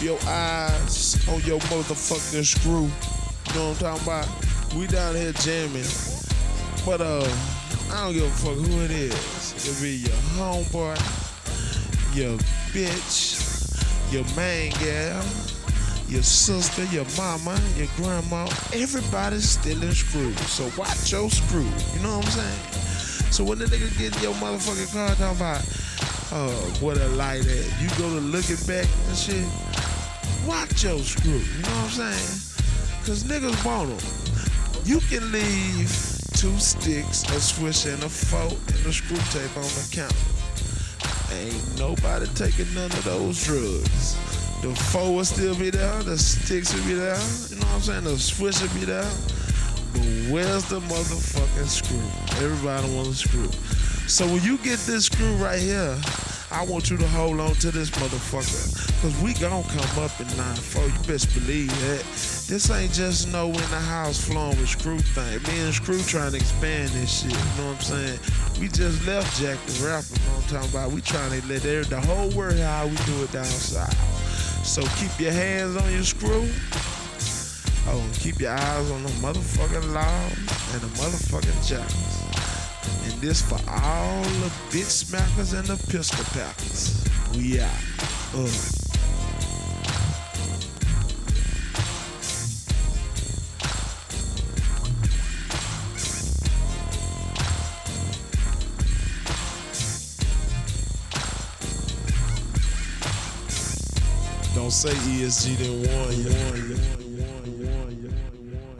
your eyes on your motherfucking screw. You know what I'm talking about? We down here jamming. But uh, I don't give a fuck who it is. It be your homeboy, your bitch, your main gal, your sister, your mama, your grandma. Everybody's stealing screws. So watch your screw. You know what I'm saying? So when the nigga get in your motherfucking car talking about, oh, what a light at, you go to looking back and shit, watch your screw. You know what I'm saying? Cause niggas want them. You can leave two sticks, a switch, and a fork, and a screw tape on the counter. Ain't nobody taking none of those drugs. The fork will still be there, the sticks will be there, you know what I'm saying? The switch will be there. But where's the motherfucking screw? Everybody wants a screw. So when you get this screw right here, I want you to hold on to this motherfucker. Cause we gon' come up in 9-4. You best believe that. This ain't just no in the house flowing with screw thing. Me and Screw trying to expand this shit. You know what I'm saying? We just left Jack the rapper. You know what I'm talking about? We trying to let the whole world how we do it down south. So keep your hands on your screw. Oh, and keep your eyes on the motherfucking law and the motherfucking jocks. And this for all bitch smackers and the pistol packers. We out. Uh. Don't say ESG didn't. Warn you.